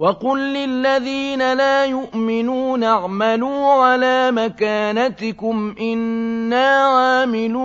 وقل للذين لا يؤمنون اعملوا على مكانتكم إنا عاملون